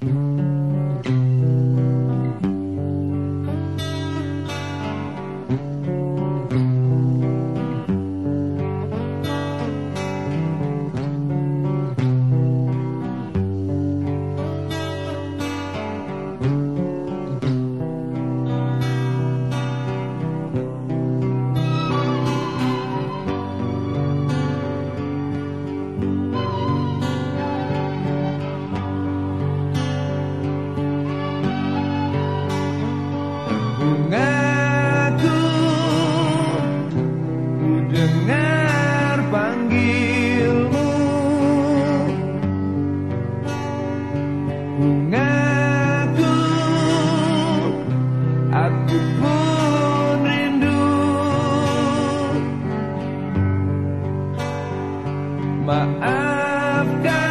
Bungaku Bungaku Aku pun rindu. Maafkan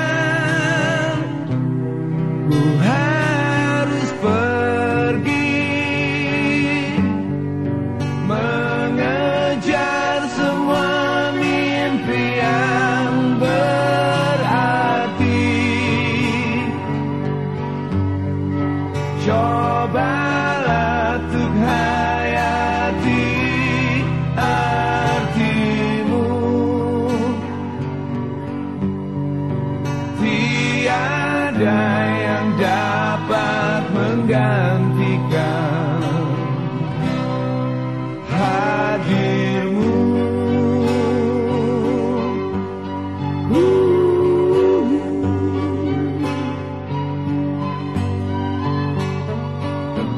yang dapat menggantikan. Hadirmu.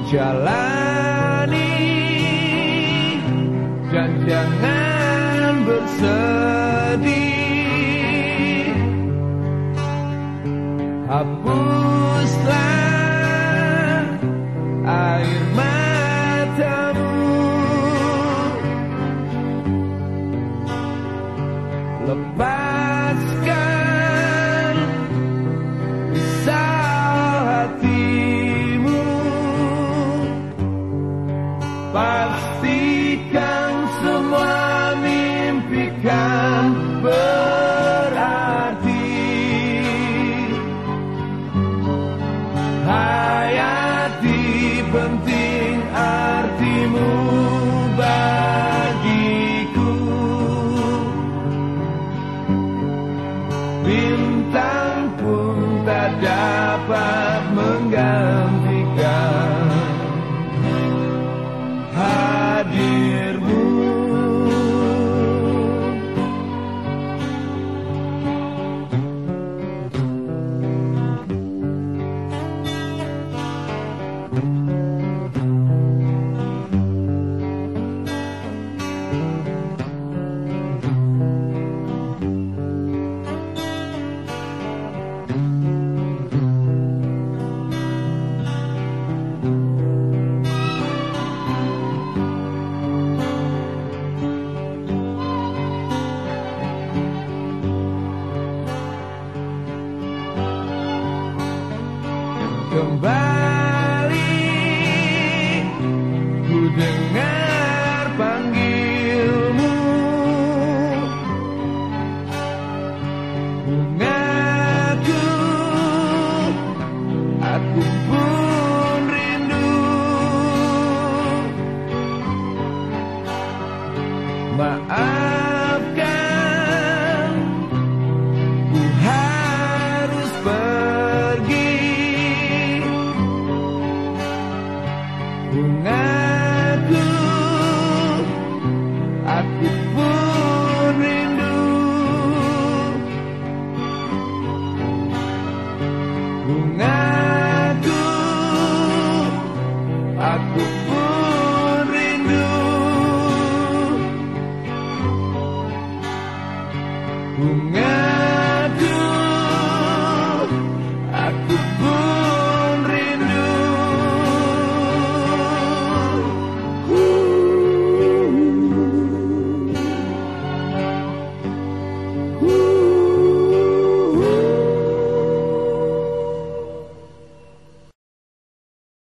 Jalani dan jangan bersedih. Hapuslah kan berarti. Hayati penting artimu bagiku. Bintang pun tak dapat menggantikan come back. Bungaku